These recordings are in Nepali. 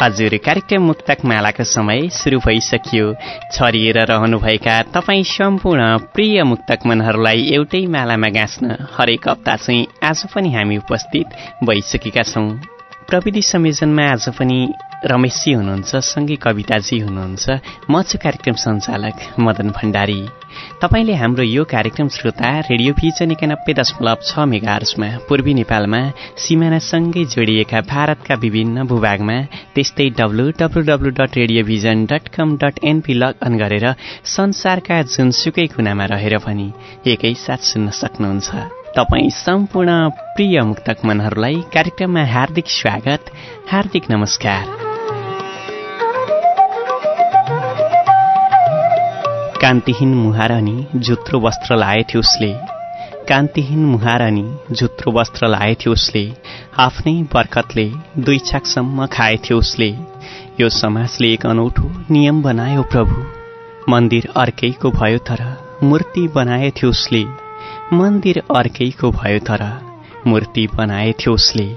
हजुर कार्यक्रम मुक्तक मालाको समय सुरु भइसक्यो। छरिएर रहनुभएका तपाईँ सम्पूर्ण प्रिय मुक्तक मनहरूलाई एउटै मालामा गाँच्न हरेक हप्ता चाहिँ आज पनि हामी उपस्थित भइसकेका छौँ। प्रविधि संयोजनमा आज पनि रमेशजी हुनुहुन्छ सँगै कविताजी हुनुहुन्छ म छु कार्यक्रम सञ्चालक मदन भण्डारी। तपाईँले हाम्रो यो कार्यक्रम श्रोता रेडियो भिजन एकानब्बे दशमलव छ मेगार्समा पूर्वी नेपालमा सिमानासँगै जोडिएका भारतका विभिन्न भूभागमा त्यस्तै W W W dot radio vision dot com dot NP log on गरेर संसारका जुनसुकै कुनामा रहेर पनि एकैसाथ सुन्न सक्नुहुन्छ। तपाईँ सम्पूर्ण प्रिय मुक्तक मनहरूलाई कार्यक्रममा हार्दिक स्वागत हार्दिक नमस्कार। कान्तिहीन मुहारानी जुत्रो वस्त्र लाएथ्यो उसले। कान्तिहीन मुहारानी जुत्रो वस्त्र लाएथ्यो उसले। आफ्नै बर्कतले दुई छाकसम्म खाएथ्यो उसले। यो समाजले एक अनौठो नियम बनायो प्रभु। मन्दिर अर्कैको भयो तर मूर्ति बनाएथ्यो उसले। मन्दिर अर्कैको भयो तर मूर्ति बनाएथ्यो उसले।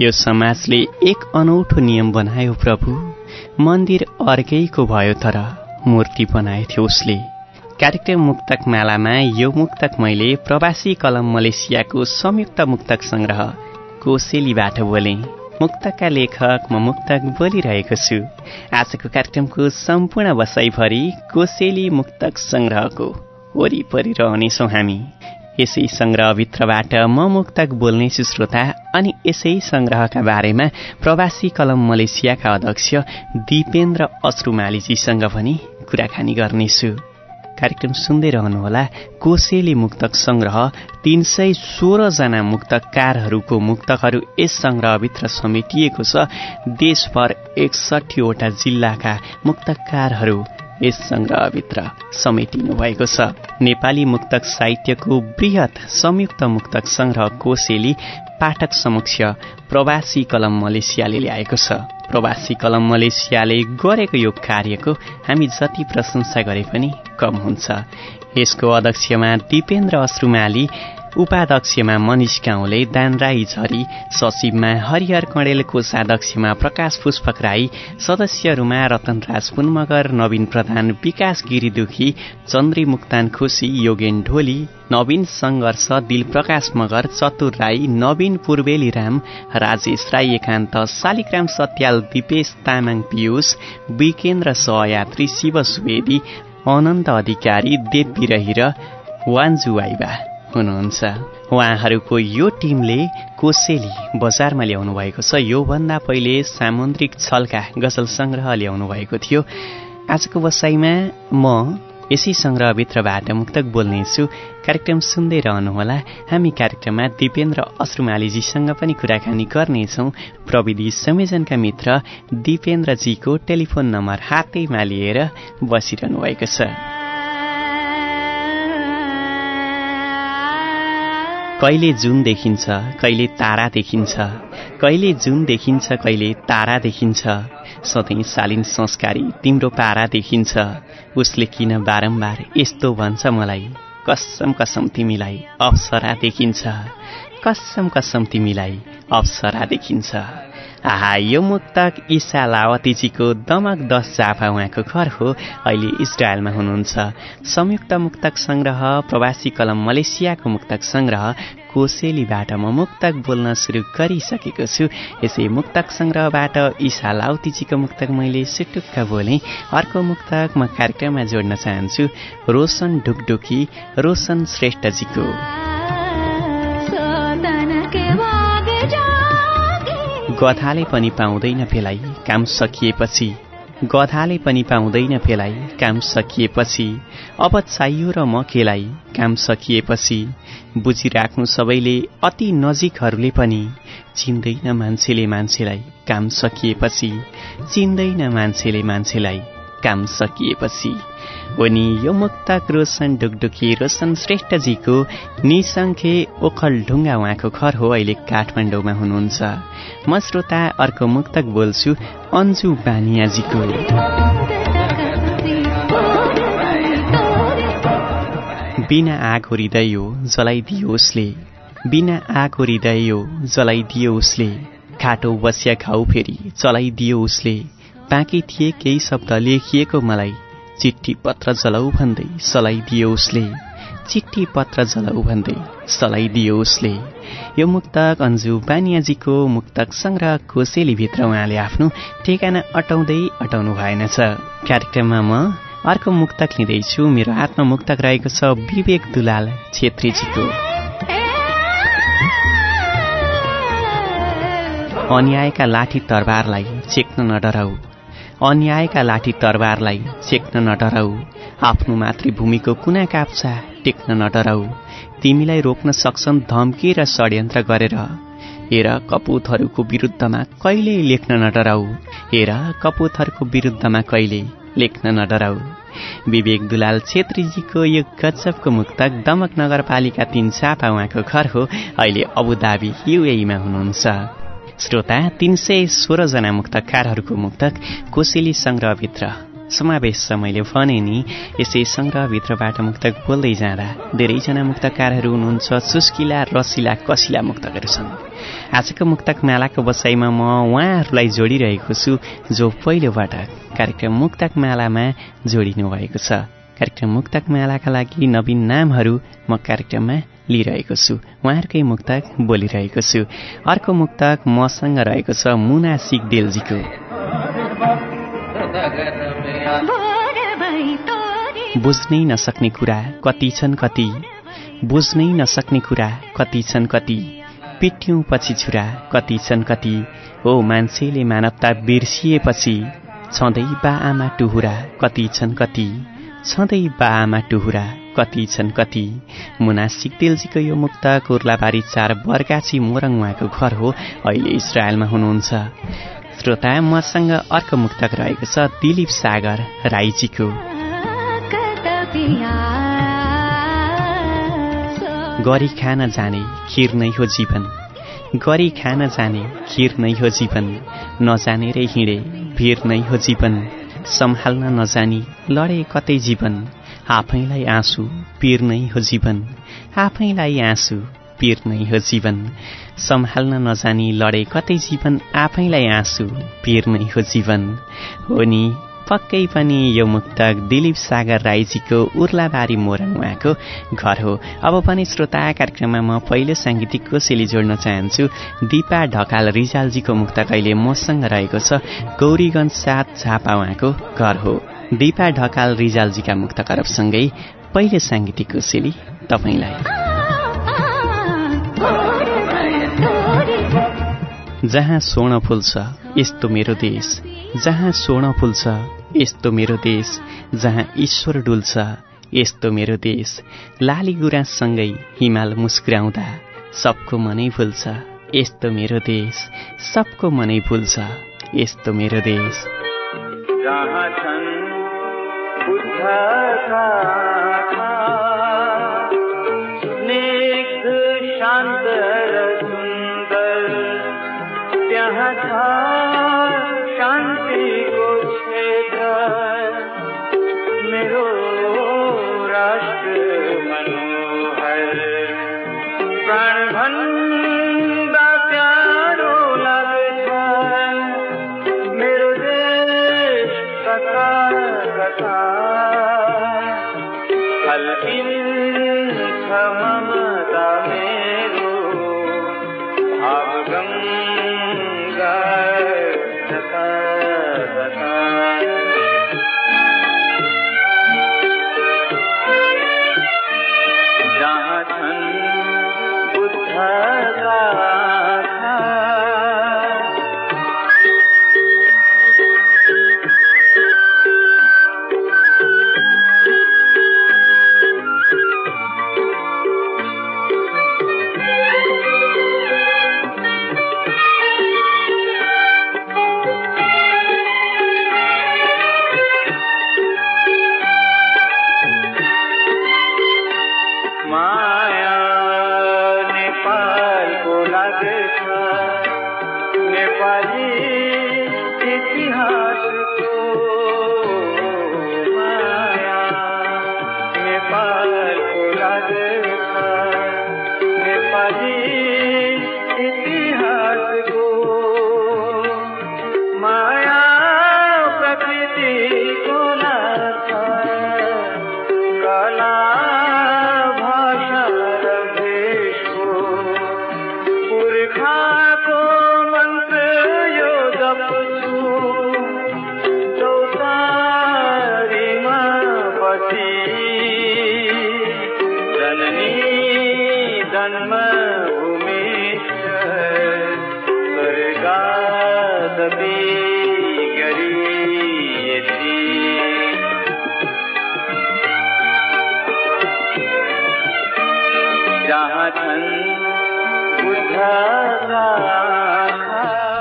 यो समाजले एक अनौठो नियम बनायो प्रभु। मन्दिर अर्कैको भयो तर मूर्ति बनाएथ्यो उसले। कार्यक्रम मुक्तक मालामा यो मुक्तक मैले प्रवासी कलम मलेसियाको संयुक्त मुक्तक सङ्ग्रह कोसेलीबाट बोलेँ। मुक्तका लेखक म मुक्तक बोलिरहेको छु। आजको कार्यक्रमको सम्पूर्ण बसाइभरि कोसेली मुक्तक सङ्ग्रहको वरिपरि रहनेछौँ हामी। यसै सङ्ग्रहभित्रबाट म मुक्तक बोल्नेछु श्रोता अनि यसै सङ्ग्रहका बारेमा प्रवासी कलम मलेसियाका अध्यक्ष दिपेन्द्र अश्रुमालीजीसँग पनि कुराकानी गर्नेछु कार्यक्रम सुन्दै रहनुहोला कोसेली मुक्तक संग्रह तीन सय सोह्रजना मुक्तकारहरूको मुक्तकहरू यस सङ्ग्रहभित्र समेटिएको छ। देशभर एकसठीवटा जिल्लाका मुक्तकारहरू यस सङ्ग्रहभित्र समेटिनु भएको छ। नेपाली मुक्तक साहित्यको वृहत संयुक्त मुक्तक सङ्ग्रह कोसेली पाठक समक्ष प्रवासी कलम मलेसियाले ल्याएको छ। प्रवासी कलम मलेसियाले गरेको यो कार्यको हामी जति प्रशंसा गरे पनि कम हुन्छ। यसको अध्यक्षमा दिपेन्द्र अश्रुमाली उपाध्यक्षमा मनिष गाउँले दानराई झरी सचिवमा हरिहर कणेल कोषाध्यक्षमा प्रकाश पुष्पक राई सदस्यहरूमा रतनराज पुनमगर नवीन प्रधान विकास गिरिदुखी चन्द्री मुक्तान खुसी योगेन ढोली नवीन सङ्घर्ष दिलप्रकाश मगर चतुर राई नवीन पूर्वेली राम राजेश राई एकान्त शालिग्राम सत्याल दिपेश तामाङ पियुष विकेन्द्र सहयात्री शिव सुवेदी अनन्त अधिकारी देव बिरही र वान्जु वाइबा हुनुहुन्छ। उहाँहरूको यो टिमले कोसेली बजारमा ल्याउनु भएको छ। योभन्दा पहिले सामुद्रिक छलका गजल सङ्ग्रह ल्याउनु भएको थियो। आजको बसाइमा म यसै सङ्ग्रहभित्रबाट मुक्तक बोल्नेछु। कार्यक्रम सुन्दै रहनुहोला हामी कार्यक्रममा दिपेन्द्र अश्रुमालीजीसँग पनि कुराकानी गर्नेछौँ। प्रविधि संयोजनका मित्र दिपेन्द्रजीको टेलिफोन नम्बर हातैमा लिएर बसिरहनु भएको छ। कहिले जुन देखिन्छ कहिले तारा देखिन्छ कहिले जुन देखिन्छ कहिले तारा देखिन्छ। सधैँ शालीन संस्कारी तिम्रो पारा देखिन्छ। उसले किन बारम्बार यस्तो भन्छ मलाई? कसम कसम तिमीलाई अप्सरा देखिन्छ। कसम कसम तिमीलाई अप्सरा देखिन्छ। आहा यो मुक्तक ईसा लावतीजीको दमक दस जाफा उहाँको घर हो अहिले इजरायलमा हुनुहुन्छ। संयुक्त मुक्तक संग्रह प्रवासी कलम मलेसियाको मुक्तक संग्रह कोसेलीबाट म मुक्तक बोल्न सुरु गरिसकेको छु। यसै मुक्तक संग्रहबाट ईसा लाउतीजीको मुक्तक मैले सुटुक्क बोलेँ। अर्को मुक्तक म कार्यक्रममा जोड्न चाहन्छु रोशन ढुकढुकी रोशन श्रेष्ठजीको। गधाले पनि पाउँदैन फेलाई काम सकिएपछि। गधाले पनि पाउँदैन फेलाई काम सकिएपछि। अब चाहियो र म केलाई काम सकिएपछि। बुझिराख्नु सबैले अति नजिकहरूले पनि चिन्दैन मान्छेले मान्छेलाई काम सकिएपछि। चिन्दैन मान्छेले मान्छेलाई काम सकिएपछि। हो नि यो मुक्तक रोशन ढुकढुकी रोशन श्रेष्ठजीको निसङ्खे ओखल ढुङ्गा उहाँको घर हो। अहिले काठमाडौँमा हुनुहुन्छ। म श्रोता अर्को मुक्तक बोल्छु अन्जु बानियाजीको। बिना आग हृदय जलाइदियो उसले। बिना आग हृदय जलाइदियो उसले। खाटो बसिया घाउ फेरि चलाइदियो उसले। बाँकी थिए केही शब्द लेखिएको मलाई। चिठी पत्र जलाउ भन्दै सलाइदियो उसले। चिठी पत्र जलाउ भन्दै सलाइदियो उसले। यो मुक्तक अन्जु बानियाजीको मुक्तक सङ्ग्रह कोसेलीभित्र उहाँले आफ्नो ठेगाना अटाउँदै अटाउनु भएनछ कार्यक्रममा म अर्को मुक्तक लिँदैछु। मेरो हातमा मुक्तक रहेको छ विवेक दुलाल छेत्रीजीको। अन्यायका लाठी तरबारलाई चेक्न नडराउ अन्यायका लाठी तरबारलाई चेक्न नडराउ आफ्नो मातृभूमिको कुना काप्चा टेक्न नडराउ तिमीलाई रोक्न सक्छन् धम्की र षड्यन्त्र गरेर। हेर कपुतहरूको विरुद्धमा कहिले लेख्न नडराउ हेर कपुतहरूको विरुद्धमा कहिले लेख्न नडराउ विवेक दुलाल छेत्रीजीको यो गजबको मुक्तक दमक नगरपालिका तिन चापा उहाँको घर हो। अहिले अबुधाबी युएमा हुनुहुन्छ। श्रोता तीन सय सोह्रजना मुक्तकारहरूको मुक्तक कोसेली सङ्ग्रहभित्र। समावेश छ मैले भने नि यसै सङ्ग्रहभित्रबाट मुक्तक बोल्दै जाँदा धेरैजना मुक्तकारहरू हुनुहुन्छ चुस्किला रसिला कसिला मुक्तकहरू छन्। आजको मुक्तक मालाको बसाइमा म उहाँहरूलाई जोडिरहेको छु जो पहिलोबाट कार्यक्रम मुक्तक मालामा जोडिनु भएको छ। कार्यक्रम मुक्तक मालाका लागि नवीन नामहरू म कार्यक्रममा लिइरहेको छु। उहाँहरूकै मुक्तक बोलिरहेको छु। अर्को मुक्तक मसँग रहेको छ मुना सिगदेलजीको। बुझ्नै नसक्ने कुरा कति छन् कति बुझ्नै नसक्ने कुरा कति छन् कति पिट्यौँ पछि छुरा कति छन् कति हो मान्छेले मानवता बिर्सिएपछि छँदै बा आमा टुहुरा कति छन् कति। छँदै बा आमा टुहुरा कति छन् कति? मुना सिक्देलजीको यो मुक्त कुर्लाबारी चार बर्गाछी मोरङ उहाँको घर हो अहिले इजरायलमा हुनुहुन्छ। श्रोता मसँग अर्को मुक्तक रहेको छ दिलीप सागर राईजीको। गरी खान जाने खिर नै हो जीवन। गरी खान जाने खिर नै हो जीवन। नजानेरै हिँडे भिर नै हो जीवन। सम्हाल्न नजानी लडे कतै जीवन। आफैलाई आँसु पिर नै हो जीवन। आफैलाई आँसु पिर नै हो जीवन। सम्हाल्न नजानी लडे कतै जीवन। आफैलाई आँसु पिर नै हो जीवन। हो नि पक्कै पनि यो मुक्तक दिलीप सागर राईजीको उर्लाबारी मोरङ उहाँको घर हो। अब पनि श्रोता कार्यक्रममा म पहिलो साङ्गीतिक कोसेली जोड्न चाहन्छु। दिपा ढकाल रिजालजीको मुक्तक अहिले मसँग रहेको छ। गौरीगञ्ज सात झापा उहाँको घर हो। दिपा ढकाल रिजालजीका मुक्त करबसँगै पहिले साङ्गीतिक कोसेली तपाईँलाई। जहाँ स्वर्ण फुल्छ यस्तो मेरो देश। जहाँ स्वर्ण फुल्छ यस्तो मेरो देश। जहाँ ईश्वर डुल्छ यस्तो मेरो देश। लाली गुराँससँगै हिमाल मुस्कुराउँदा सबको मनै फुल्छ यस्तो मेरो देश। सबको मनै फुल्छ यस्तो मेरो देश। स्नेग्ध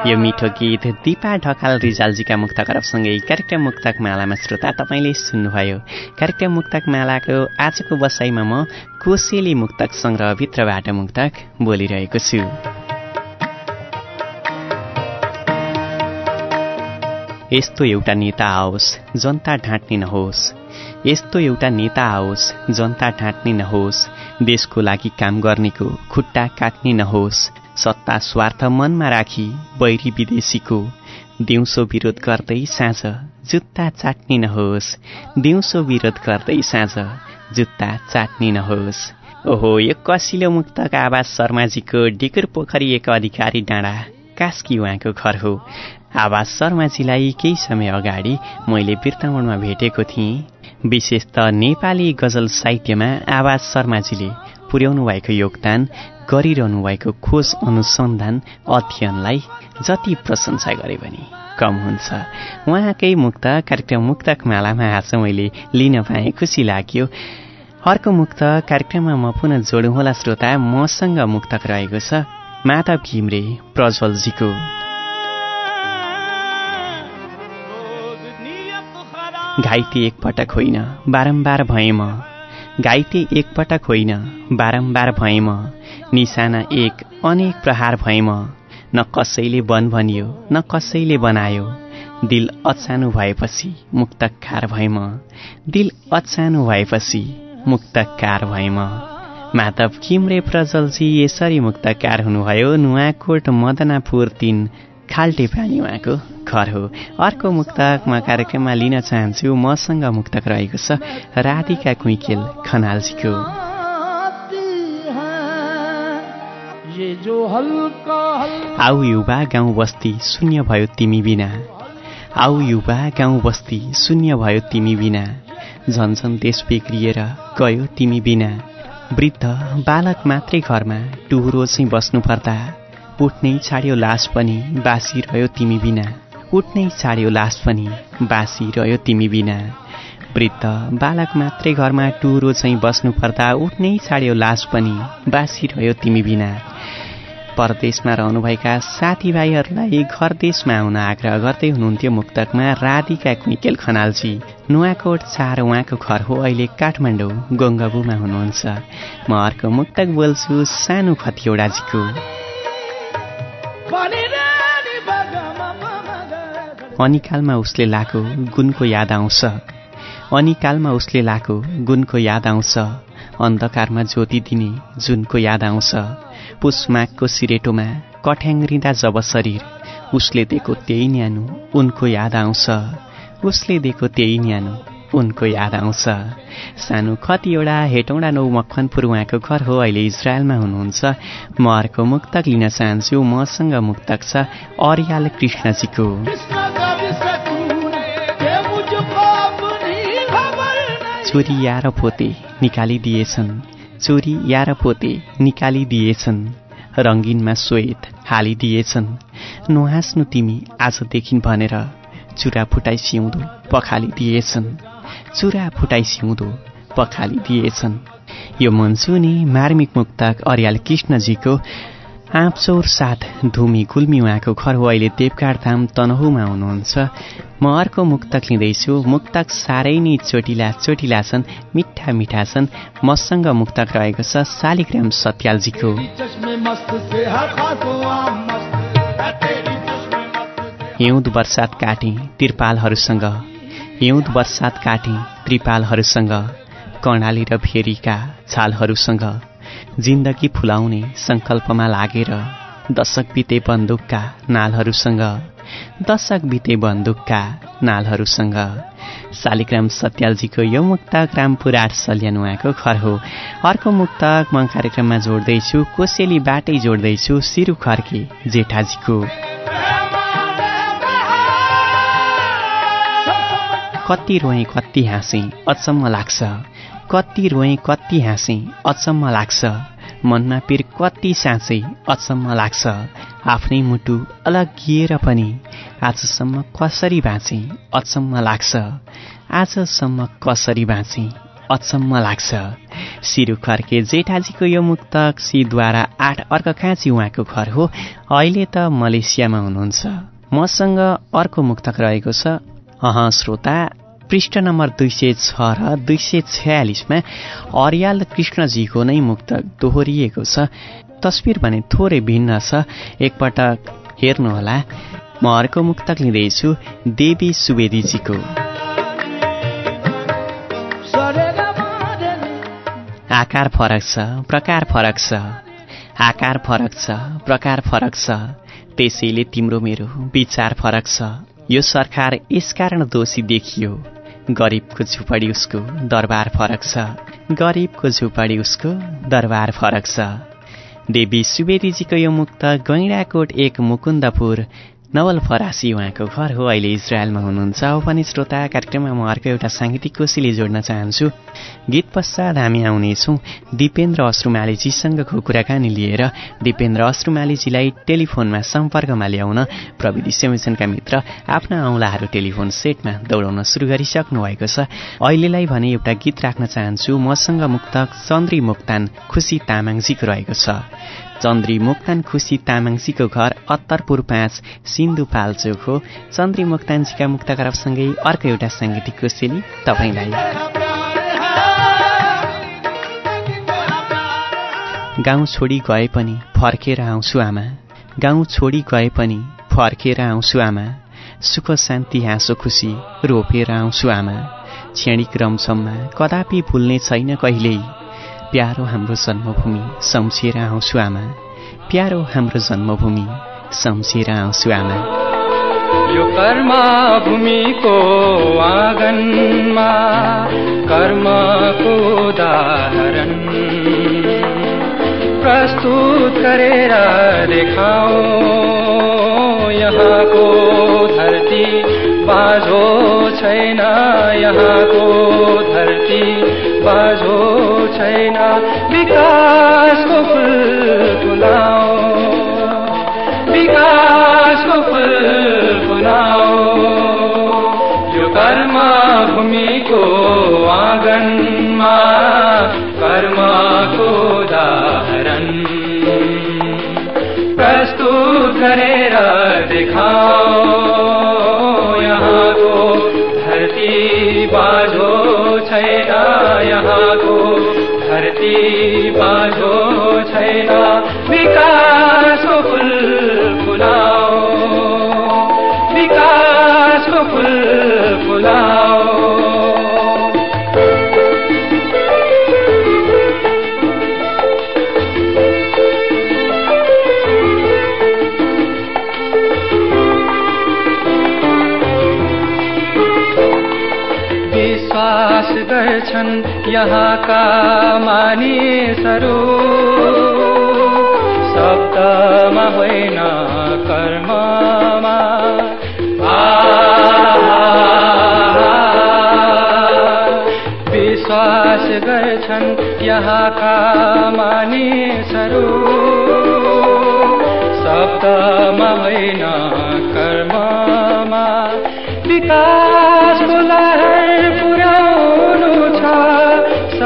यो मिठो गीत दिपा ढकाल रिजालजीका मुक्त करपसँगै कार्यक्रम मुक्तक मालामा श्रोता तपाईँले सुन्नुभयो। कार्यक्रम मुक्तक मालाको आजको बसाइमा म कोसेली मुक्तक सङ्ग्रहभित्रबाट मुक्तक बोलिरहेको छु। यस्तो एउटा नेता आओस् जनता ढाँट्ने नहोस्। यस्तो एउटा नेता आओस् जनता ढाँट्ने नहोस्। देशको लागि काम गर्नेको खुट्टा काट्ने नहोस्। सत्ता स्वार्थ मनमा राखी बैरी विदेशीको। दिउँसो विरोध गर्दै साँझ जुत्ता चाट्ने नहोस्। दिउँसो विरोध गर्दै साँझ जुत्ता चाट्ने नहोस्। ओहो यो कसिलो मुक्तक आवाज शर्माजीको डिकुर पोखरी एक अधिकारी डाँडा। कास्की उहाँको घर हो। आवाज शर्माजीलाई केही समय अगाडि मैले बिर्तावणमा भेटेको थिएँ। विशेष त नेपाली गजल साहित्यमा आवाज शर्माजीले पुर्याउनु भएको योगदान गरिरहनु भएको खोज अनुसन्धान अध्ययनलाई जति प्रशंसा गरे पनि कम हुन्छ। उहाँकै मुक्त कार्यक्रम मुक्तक मालामा आज मैले लिन पाएँ। खुसी लाग्यो। अर्को मुक्त कार्यक्रममा म पुनः जोडौँ होला श्रोता। मसँग मुक्तक रहेको छ माधव घिम्रे प्रज्वलजीको। घाइते एकपटक होइन। बारम्बार भए म। घाइते एकपटक होइन बारम्बार भए म निशाना एक अनेक प्रहार भए म न कसैले बन भनियो न कसैले बनायो। दिल अचानु भएपछि मुक्तकार भए म दिल अचानु भएपछि मुक्तकार भए म माधव किमरे प्रजलजी यसरी मुक्तकार हुनुभयो। नुवाकोट मदनापुर तिन खाल्टे प्राणी उहाँको घर हो। अर्को मुक्तक म कार्यक्रममा लिन चाहन्छु मसँग मुक्तक रहेको छ राधिका कुइकेल खनालजीको। आऊ युवा गाउँ बस्ती शून्य भयो तिमी बिना। आऊ युवा गाउँ बस्ती शून्य भयो तिमी बिना। झन्झन देश बिग्रिएर गयो तिमी बिना। वृद्ध बालक मात्रै घरमा टुहुरो चाहिँ बस्नु पर्दा उठ्नै छाड्यो लास पनि बासी रह्यो तिमी बिना। उठ्नै छाड्यो लास पनि बासी रह्यो तिमी बिना। वृद्ध बालक मात्रै घरमा टुरो चाहिँ बस्नु पर्दा उठ्नै छाड्यो लास पनि बासी रह्यो तिमी बिना। परदेशमा रहनुभएका साथीभाइहरूलाई घर देशमा आउन आग्रह गर्दै हुनुहुन्थ्यो मुक्तकमा राधिका कुइकेल खनालजी। नुवाकोट चार उहाँको घर हो अहिले काठमाडौँ गङ्गबुमा हुनुहुन्छ। म अर्को मुक्तक बोल्छु सानो खतिवडाजीको। अनिकालमा उसले लाको गुणको याद आउँछ। अनिकालमा उसले लाको गुणको याद आउँछ। अन्धकारमा ज्योति दिने जुनको याद आउँछ। पुसमागको सिरेटोमा कठ्याङ्ग्रिँदा जब शरीर उसले दिएको त्यही न्यानो उनको याद आउँछ। उसले दिएको त्यही न्यानो उनको याद आउँछ। सानो कतिवटा हेटौँडा नौ मखनपुर उहाँको घर हो अहिले इजरायलमा हुनुहुन्छ। म अर्को मुक्तक लिन चाहन्छु। मसँग मुक्तक छ अर्याल कृष्णजीको। चोरी यार पोते निकालिदिएछन् चोरी यार पोते निकालिदिएछन् रङ्गिनमा श्वेत हालिदिएछन् नुहास्नु तिमी आजदेखि भनेर चुरा फुटाइ सिउँदो पखालिदिएछन् चुरा फुटाइ सिउँदो पखालिदिएछन् यो मन्सुनी मार्मिक मुक्तक अर्याल कृष्णजीको आँपचौर साथ धुमी गुल्मी उहाँको घर हो। अहिले देवकाड धाम तनहुमा हुनुहुन्छ। म अर्को मुक्तक लिँदैछु। मुक्तक साह्रै नै चोटिला चोटिला छन् मिठा मिठा छन्। मसँग मुक्तक रहेको छ शालिग्राम सत्यालजीको। हिउँद वर्षात काटे त्रिपालहरूसँग। हिउँद वर्षात काटे त्रिपालहरूसँग। कर्णाली र फेरीका छालहरूसँग। जिन्दगी फुलाउने सङ्कल्पमा लागेर दशक बिते बन्दुकका नालहरूसँग दशक बिते बन्दुकका नालहरूसँग। शालिग्राम सत्यालजीको यो मुक्तक आठ सल्यान उहाँको घर हो। अर्को मुक्तक म कार्यक्रममा जोड्दैछु कोसेलीबाटै जोड्दैछु सिरु खर्के जेठाजीको। कति रोएँ कति हाँसेँ अचम्म लाग्छ। कति रोएँ कति हाँसेँ अचम्म लाग्छ। मनमा पिर कति साँचै अचम्म लाग्छ। आफ्नै मुटु अलगिएर पनि आजसम्म कसरी बाँचे अचम्म लाग्छ। आजसम्म कसरी बाँचे अचम्म लाग्छ। सिरु खर्के जेठाजीको यो मुक्तक सिद्वारा आठ अर्क खाँची उहाँको घर हो। अहिले त मलेसियामा हुनुहुन्छ। मसँग अर्को मुक्तक रहेको छ। अह श्रोता पृष्ठ नम्बर दुई सय छ र दुई सय छयालिसमा अर्याल कृष्णजीको नै मुक्तक दोहोरिएको छ। तस्विर भने थोरै भिन्न छ। एकपटक हेर्नुहोला। म अर्को मुक्तक लिँदैछु देवी सुवेदीजीको। आकार फरक छ प्रकार फरक छ। आकार फरक छ प्रकार फरक छ। त्यसैले तिम्रो मेरो विचार फरक छ। यो सरकार यसकारण दोषी देखियो। गरिबको झुपडी उसको दरबार फरक छ। गरिबको झुपडी उसको दरबार फरक छ। देवी सुवेदीजीको यो मुक्त गैँडाकोट एक मुकुन्दपुर नवल फरासी उहाँको घर हो। अहिले इजरायलमा हुनुहुन्छ। पनि श्रोता कार्यक्रममा म अर्को एउटा साङ्गीतिक कोशीले जोड्न चाहन्छु। गीत पश्चात हामी आउनेछौँ दिपेन्द्र अश्रुमालीजीसँगको कुराकानी लिएर। दिपेन्द्र अश्रुमालीजीलाई टेलिफोनमा सम्पर्कमा ल्याउन प्रविधि संयोजनका मित्र आफ्ना औँलाहरू टेलिफोन सेटमा दौडाउन सुरु गरिसक्नु भएको छ। अहिलेलाई भने एउटा गीत राख्न चाहन्छु। मसँग मुक्तक चन्द्री मुक्तान खुसी तामाङजीको रहेको छ। चन्द्री मोक्तान खुसी तामाङजीको घर अत्तरपुर पाँच सिन्धुपाल्चोक हो चन्द्री मोक्तानजीका मुक्तकरसँगै अर्को एउटा साङ्गीतिक कोसेली तपाईँलाई। गाउँ छोडी गए पनि फर्केर आउँछु आमा। गाउँ छोडी गए पनि फर्केर आउँछु आमा। सुख शान्ति हाँसो खुसी रोपेर आउँछु आमा। क्षणिक रमसममा कदापि भुल्ने छैन कहिल्यै। प्यारो हाम्रो जन्मभूमि सम्झिएर आउँछु आमा। प्यारो हाम्रो जन्मभूमि सम्झिएर आउँछु आमा। यो कर्म भूमिको आँगनमा कर्मको उदाहरण। प्रस्तुत गरेर देखाऊ। छैन, यहाँको धरती बाजो छैन, विकासको फुल फुलाओ विकासको फुल फुलाओ यो कर्म भूमिको आँगनमा, कर्मको उदाहरण। प्रस्तुत गरेर देखाओ यहाँको धरती बाजो छैन। विकासको फुल यहाँका मानिसहरू। शब्दमा होइन कर्ममा। विश्वास गर्छन् यहाँका मानिसहरू। शब्दमा होइन कर्ममा। पुर्याउनु छ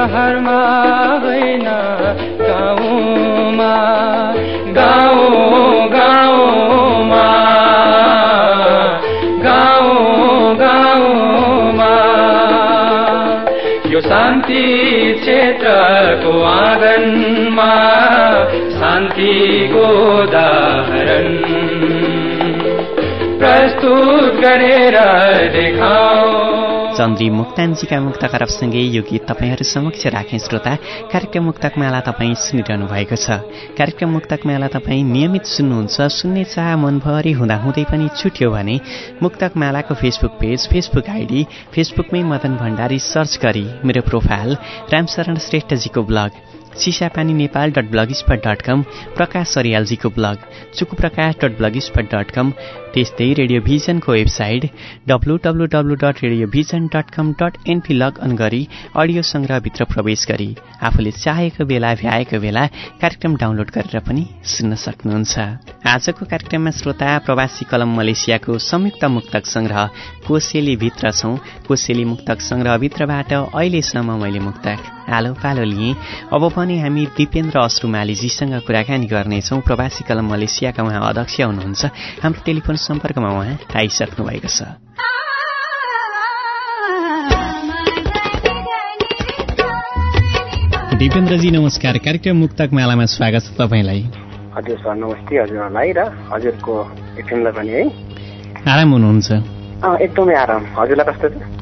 सहरमा होइन। गाउँमा गाउँ गाउँमा गाउँ गाउँमा। यो शान्ति क्षेत्रको आँगनमा शान्तिको उदाहरण। प्रस्तुत गरेर देखाऊ। चन्द्री मुक्तानजीका मुक्तकरसँगै यो गीत तपाईँहरू समक्ष राखेँ श्रोता कार्यक्रम मुक्तक माला तपाईँ सुनिरहनु भएको छ। कार्यक्रम मुक्तक माला तपाईँ नियमित सुन्नुहुन्छ सुन्ने चाह मनभरि हुँदाहुँदै पनि छुट्यो भने मुक्तक मालाको फेसबुक पेज फेसबुक आइडी फेसबुकमै मदन भण्डारी सर्च गरी मेरो profile Ramsharan श्रेष्ठजीको blog Chisapani Nepal dot blogspot dot com Prakash सरियालजीको blog Chukuprakash dot blogspot dot com त्यस्तै radio भिजनको website W W W dot radio vision dot com dot NP log on गरी अडियो सङ्ग्रहभित्र प्रवेश गरी आफूले चाहेको बेला भ्याएको बेला कार्यक्रम डाउनलोड गरेर पनि सुन्न सक्नुहुन्छ। आजको कार्यक्रममा श्रोता प्रवासी कलम मलेसियाको संयुक्त मुक्तक सङ्ग्रह कोसेली भित्र छौँ। कोसेली मुक्तक सङ्ग्रहभित्रबाट अहिलेसम्म मैले मुक्तक आलो पालो लिए। अब पनि हामी दिपेन्द्र अश्रुमालीजीसँग कुराकानी गर्नेछौँ। प्रवासी कलम मलेसियाका उहाँ अध्यक्ष हुनुहुन्छ। हाम्रो टेलिफोन सम्पर्कमा उहाँ आइसक्नु भएको छ। दिपेन्द्रजी नमस्कार। कार्यक्रम मुक्तक मालामा स्वागत छ तपाईँलाई। हजुर सर नमस्ते हजुरहरूलाई र हजुरको एफएमलाई पनि है। आराम हुनुहुन्छ? एकदमै आराम। हजुरलाई कस्तो छ?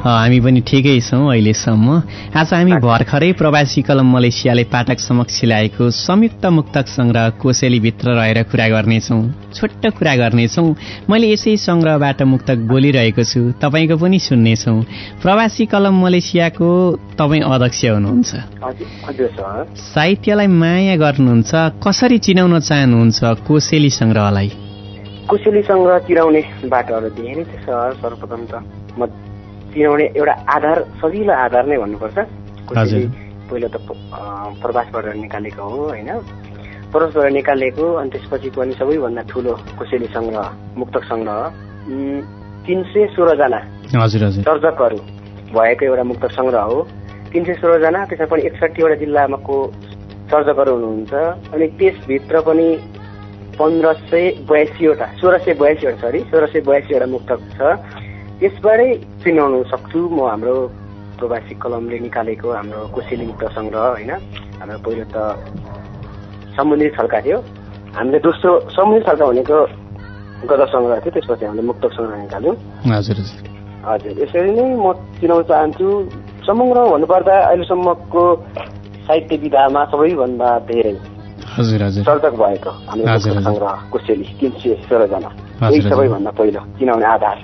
हामी पनि ठिकै छौँ अहिलेसम्म। आज हामी भर्खरै प्रवासी कलम मलेसियाले पाठक समक्ष ल्याएको संयुक्त मुक्तक सङ्ग्रह कोसेलीभित्र रहेर कुरा गर्नेछौँ। छोटो कुरा गर्नेछौँ। मैले यसै सङ्ग्रहबाट मुक्तक बोलिरहेको छु। तपाईँको पनि सुन्नेछौँ। प्रवासी कलम मलेसियाको तपाईँ अध्यक्ष हुनुहुन्छ। साहित्यलाई माया गर्नुहुन्छ। कसरी चिनाउन चाहनुहुन्छ कोसेली सङ्ग्रहलाई कुशली सङ्ग्रह चिराउने बाटोहरू धेरै छ सर। सर्वप्रथम त म चिनाउने एउटा आधार सजिलो आधार नै भन्नुपर्छ। पहिलो त प्रवासबाट निकालेको हो होइन? प्रवासबाट निकालेको अनि त्यसपछि पनि सबैभन्दा ठुलो कुशली सङ्ग्रह मुक्तक सङ्ग्रह तिन सय सोह्रजना सर्जकहरू भएको एउटा मुक्त सङ्ग्रह हो। तिन सय सोह्रजना त्यसमा पनि एकसट्ठीवटा जिल्लामाको सर्जकहरू हुनुहुन्छ। अनि त्यसभित्र पनि पन्ध्र सय बयासीवटा सोह्र सय बयासीवटा सरी सोह्र सय बयासीवटा मुक्तक छ। त्यसबाटै चिनाउन सक्छु। म हाम्रो प्रवासी कलमले निकालेको हाम्रो कोसेली मुक्त सङ्ग्रह होइन? हाम्रो पहिलो त समुद्री छल्का थियो। हामीले दोस्रो समुद्री छल्का भनेको गत सङ्ग्रह थियो। त्यसपछि हामीले मुक्त सङ्ग्रह निकाल्यौँ। हजुर हजुर। यसरी नै म चिनाउन चाहन्छु। समग्र भन्नुपर्दा अहिलेसम्मको साहित्य विधामा सबैभन्दा धेरै। सर्जक भएको हाम्रो तिन सय सोह्रजना। यही। सबैभन्दा पहिलो चिनाउने आधार।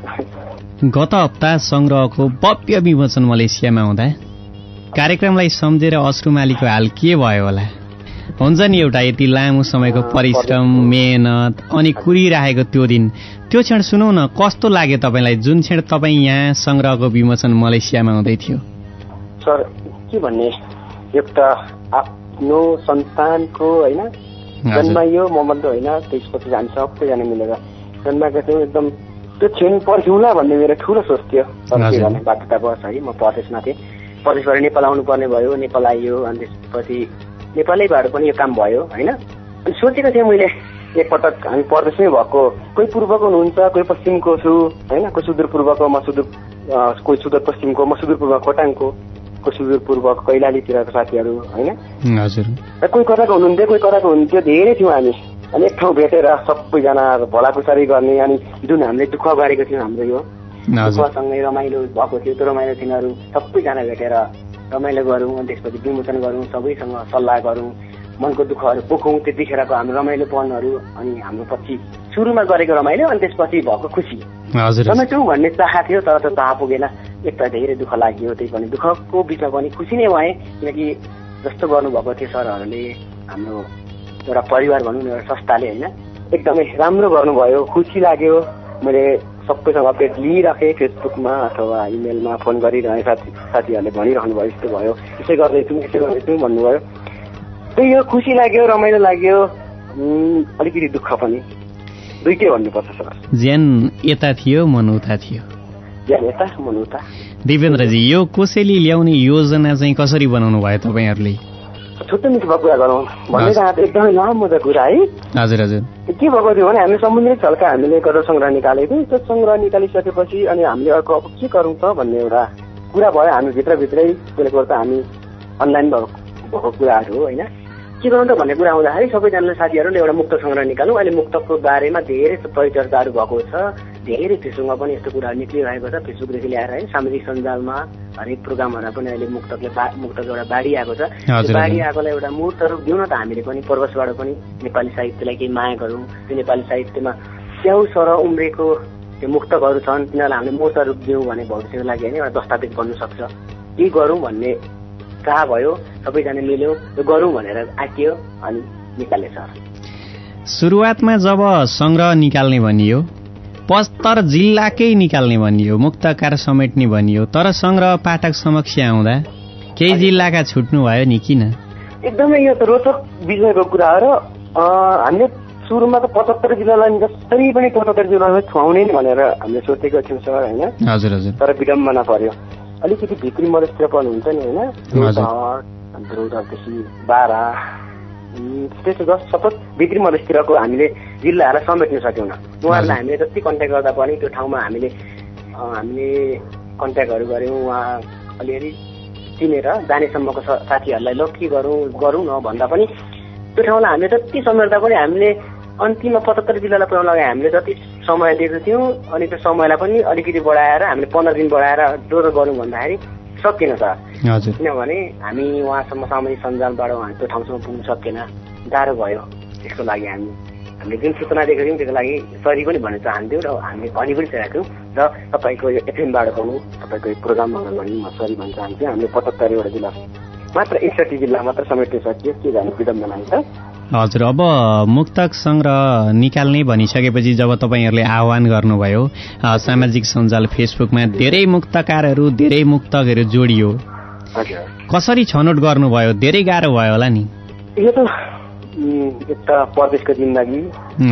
गत हप्ता सङ्ग्रहको भव्य विमोचन मलेसियामा हुँदा कार्यक्रमलाई सम्झेर अश्रुमालीको हाल के भयो होला? हुन्छ नि एउटा यति लामो समयको परिश्रम मेहनत अनि कुरिरहेको त्यो दिन। त्यो क्षण सुनौ न कस्तो लाग्यो तपाईँलाई जुन क्षण तपाईँ यहाँ सङ्ग्रहको विमोचन मलेसियामा हुँदै थियो? सर के भन्ने? एउटा आफ्नो सन्तानको होइन जन्माइयो म मात्रै होइन त्यसपछि हामी सबैजना मिलेर जन्माएको थियौँ। एकदम त्यो क्षण पर्ख्यौँला भन्ने मेरो ठुलो सोच थियो। हजुर। गर्ने बाध्यतावश है म परदेशमा थिएँ। परदेशबाट नेपाल आउनु पर्ने भयो नेपाल आइयो अनि त्यसपछि नेपालैबाट पनि यो काम भयो होइन? अनि सोचेको थिएँ मैले एकपटक हामी परदेशमै भएको कोही पूर्वको हुनुहुन्छ कोही पश्चिमको छु होइन? कोही सुदूरपूर्वको म सुदूर कोही सुदूर पश्चिमको म सुदूरपूर्व खोटाङको। कोही सुदूरपूर्वको कैलालीतिरको साथीहरू होइन? हजुर। र कोही कताको हुनुहुन्थ्यो कोही कताको हुनुहुन्थ्यो धेरै थियौँ हामी। अनि एक ठाउँ भेटेर सबैजना भलाकुसारी गर्ने अनि जुन हामीले दुःख गरेको थियौँ हाम्रो यो दुःखसँगै रमाइलो भएको थियो त्यो रमाइलो दिनहरू सबैजना भेटेर रमाइलो गरौँ अनि त्यसपछि विमोचन गरौँ सबैसँग सल्लाह गरौँ। मनको दुःखहरू पोखौँ त्यतिखेरको हाम्रो रमाइलो पलहरू अनि हाम्रो पछि सुरुमा गरेको रमाइलो अनि त्यसपछि भएको खुसी। हजुर। रमाइछौँ भन्ने चाह थियो तर त्यो चाह पुगेन। एक त धेरै दुःख लाग्यो त्यही पनि दुःखको बिचमा पनि खुसी नै भएँ किनकि जस्तो गर्नुभएको थियो सरहरूले हाम्रो एउटा परिवार भनौँ न एउटा संस्थाले होइन एकदमै राम्रो गर्नुभयो खुसी लाग्यो। मैले सबैसँग अपडेट लिइराखेँ फेसबुकमा अथवा इमेलमा फोन गरिरहे साथी साथीहरूले भनिरहनु भयो यस्तो भयो यसै गर्दैछौँ यसै गर्दैछौँ भन्नुभयो। त्यही हो खुसी लाग्यो रमाइलो लाग्यो। अलिकति दुःख पनि। दुइटै भन्नुपर्छ सर। ज्यान यता थियो मन उता थियो। ज्यान यता मन उता। दिपेन्द्रजी यो कोसेली ल्याउने योजना चाहिँ कसरी बनाउनु भयो तपाईँहरूले? छुट्टै मिठो कुरा गरौँ। भन्ने। त एकदमै लामो त कुरा है। हजुर हजुर। के भएको थियो भने हामीले समुद्री छल्का हामीले गजल सङ्ग्रह निकालेको थियौँ। त्यो सङ्ग्रह निकालिसकेपछि अनि हामीले अर्को अब के गरौँ त भन्ने एउटा कुरा भयो। हामी भित्रभित्रै त्यसले गर्दा हामी अनलाइन भएको कुराहरू होइन? के गरौँ त भन्ने कुरा आउँदाखेरि सबैजनाले साथीहरूले एउटा मुक्त सङ्ग्रह निकालौँ अहिले मुक्तको बारेमा धेरै परिचर्चाहरू भएको छ। धेरै फेसबुकमा पनि यस्तो कुराहरू निक्लिरहेको छ। फेसबुकदेखि ल्याएर है सामाजिक सञ्जालमा हरेक प्रोग्रामहरूमा पनि अहिले मुक्तकले मुक्तको एउटा बाढी आएको छ। त्यो बाढी। आएकोलाई एउटा मूर्त रूप दिउँ न त हामीले पनि परवशबाट पनि नेपाली साहित्यलाई केही माया गरौँ। त्यो नेपाली साहित्यमा स्याउ सर उम्रेको त्यो मुक्तकहरू छन् तिनीहरूलाई हामीले मूर्त रूप दिउँ भने भविष्यको लागि होइन एउटा दस्तावेज बन्नु सक्छ। केही गरौँ भन्ने चाह भयो? सबैजना मिल्यौँ। त्यो गरौँ भनेर आँटियो अनि निकाले सर। सुरुवातमा जब सङ्ग्रह निकाल्ने भनियो पचहत्तर जिल्लाकै निकाल्ने भनियो मुक्तकार समेट्ने भनियो तर सङ्ग्रह पाठक समक्ष आउँदा केही जिल्लाका छुट्नु भयो नि किन? एकदमै यो त रोचक विषयको कुरा हो र हामीले सुरुमा त पचहत्तर जिल्लालाई जसरी पनि पचहत्तर जिल्लालाई खुवाउने नि भनेर हामीले सोचेको थियौँ सर होइन? हजुर हजुर। तर विडम्बना पर्यो। अलिकति भित्री मधेसतिर पर्नुहुन्छ नि होइन? उम्, त्यस्तो जस सपोज भित्री मधेसतिरको हामीले जिल्लाहरूलाई समेट्न सकेनौँ उहाँहरूलाई हामीले जति कन्ट्याक्ट गर्दा पनि त्यो ठाउँमा हामीले हामीले कन्ट्याक्टहरू गऱ्यौँ उहाँ अलिअलि चिनेर जानेसम्मको साथीहरूलाई ल के गरौँ गरौँ न भन्दा पनि त्यो ठाउँलाई हामीले जति समेट्दा पनि हामीले अन्तिममा पचहत्तर जिल्लालाई पुऱ्याउन लागि हामीले जति समय दिएको थियौँ अनि त्यो समयलाई पनि अलिकति बढाएर हामीले पन्ध्र दिन बढाएर जोरो गरौँ भन्दाखेरि सकिएन सर हजुर। किनभने हामी उहाँसम्म सामाजिक सञ्जालबाट उहाँ त्यो ठाउँसम्म पुग्नु सकेन गाह्रो भयो त्यसको लागि हामी हामीले जुन सूचना दिएको थियौँ त्यसको लागि सरी पनि भन्न चाहन्थ्यौँ र हामीले भनि पनि सकेका थियौँ। र तपाईँको यो एफएमबाट पनि तपाईँको यो प्रोग्रामबाट पनि म सरी भन्न चाहन्छु हामीले पचहत्तरवटा जिल्ला मात्र एकसठी जिल्ला मात्र समेट्न सकियो के जानु विडम्ब लाग्छ हजुर अब मुक्तक सङ्ग्रह निकाल्ने भनिसकेपछि जब तपाईँहरूले आह्वान गर्नुभयो सामाजिक सञ्जाल फेसबुकमा धेरै मुक्तकारहरू धेरै मुक्तकहरू जोडियो। कसरी छनौट गर्नुभयो? धेरै गाह्रो भयो होला नि। यो त एक त परदेशको जिन्दगी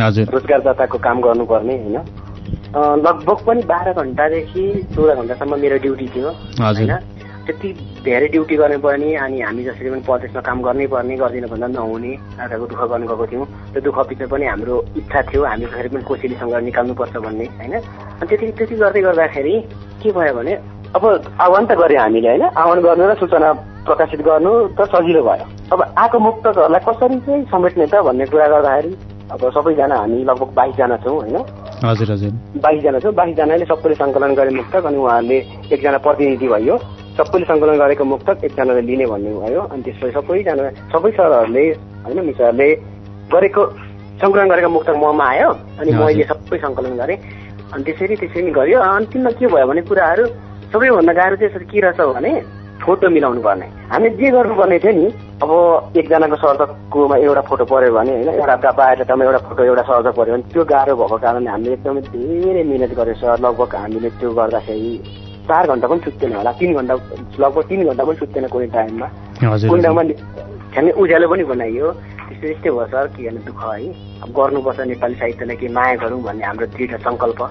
हजुर। रोजगारदाताको काम गर्नुपर्ने होइन? लगभग पनि बाह्र घन्टादेखि चौध घन्टासम्म मेरो ड्युटी थियो हजुर। होइन? त्यति धेरै ड्युटी गर्नुपर्ने अनि हामी जसरी पनि प्रदेशमा काम गर्नै पर्ने गर्दिनँ भन्दा नहुने आधाको दुःख गर्नु गएको थियौँ। त्यो दुःख पछि पनि हाम्रो इच्छा थियो हामी जसरी पनि कोसेलीसँग निकाल्नुपर्छ भन्ने होइन? अनि त्यति त्यति गर्दै गर्दाखेरि के भयो भने अब आह्वान त गऱ्यो हामीले होइन? आह्वान गर्नु र सूचना प्रकाशित गर्नु त सजिलो भयो। अब आएको मुक्तकहरूलाई कसरी चाहिँ समेट्ने त भन्ने कुरा गर्दाखेरि अब सबैजना हामी लगभग बाइसजना छौँ होइन? हजुर हजुर। बाइसजना छौँ। बाइसजनाले सबैले सङ्कलन गरे मुक्तक अनि उहाँहरूले एकजना प्रतिनिधि भयो। सबैले सङ्कलन गरेको मुक्तक एकजनाले लिने भन्ने भयो। अनि त्यसपछि सबैजना सबै सरहरूले होइन मिसहरूले गरेको सङ्कलन गरेको मुक्तक ममा आयो। अनि। मैले सबै सङ्कलन गरेँ। अनि त्यसरी त्यसरी गर्यो अन्तिममा के भयो भने कुराहरू सबैभन्दा गाह्रो चाहिँ यसरी के रहेछ भने फोटो मिलाउनु पर्ने। हामीले जे गर्नुपर्ने थियो नि अब एकजनाको सर्जककोमा एउटा फोटो पऱ्यो भने होइन एउटा बायोडाटामा एउटा फोटो एउटा सर्जक पऱ्यो भने त्यो गाह्रो भएको कारणले हामीले एकदमै धेरै मिहिनेत गरेँ सर। लगभग हामीले त्यो गर्दाखेरि चार घन्टा पनि छुट्टेन होला तिन घन्टा लगभग तिन घन्टा पनि छुट्टेन कुनै टाइममा। कुनै ठाउँमा झ्याङ्गै उज्यालो पनि बनाइयो। त्यस्तो त्यस्तै भयो सर के गर्नु दुःख है। अब गर्नुपर्छ नेपाली साहित्यलाई के माया गरौँ भन्ने हाम्रो दृढ सङ्कल्प।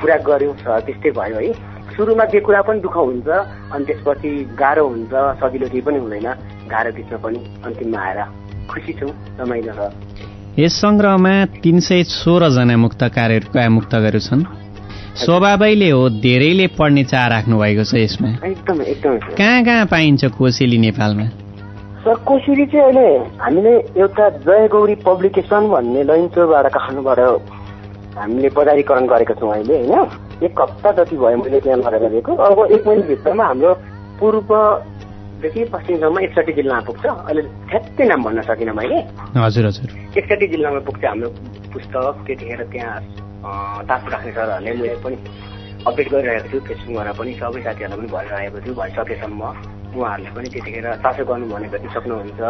पुरा गऱ्यौँ सर त्यस्तै भयो है। सुरुमा जे कुरा पनि दुःख हुन्छ अनि त्यसपछि गाह्रो हुन्छ सजिलो केही पनि हुँदैन। गाह्रो बिचमा पनि अन्तिममा आएर खुसी छौँ रमाइलो छ। यस सङ्ग्रहमा तिन सय सोह्रजना मुक्तकारहरूका मुक्तकहरू छन्। स्वभावैले हो धेरैले पढ्ने चाह राख्नु भएको छ यसमा। एकदमै कहाँ कहाँ पाइन्छ कोसेली नेपालमा? सर कोसिरी चाहिँ अहिले हामीले एउटा जय गौरी पब्लिकेसन भन्ने लैनचौरबाट काठमाडौँबाट हामीले बजारीकरण गरेको छौँ अहिले होइन? एक हप्ता जति भयो मैले त्यहाँ लगेर दिएको अब एक महिनाभित्रमा हाम्रो पूर्वदेखि पश्चिमसम्म एकसठी जिल्लामा पुग्छ। अहिले ठ्याक्कै नाम भन्न सकिनँ मैले। हजुर हजुर। एकसठी जिल्लामा पुग्छ हाम्रो पुस्तक त्यतिखेर त्यहाँ तासु राख्ने सरहरूले मैले पनि अपडेट गरिरहेको छु फेसबुकमा पनि सबै साथीहरूलाई पनि भनिरहेको छु। भइसकेसम्म उहाँहरूले पनि त्यतिखेर चासो गर्नु भने भेट्न सक्नुहुन्छ।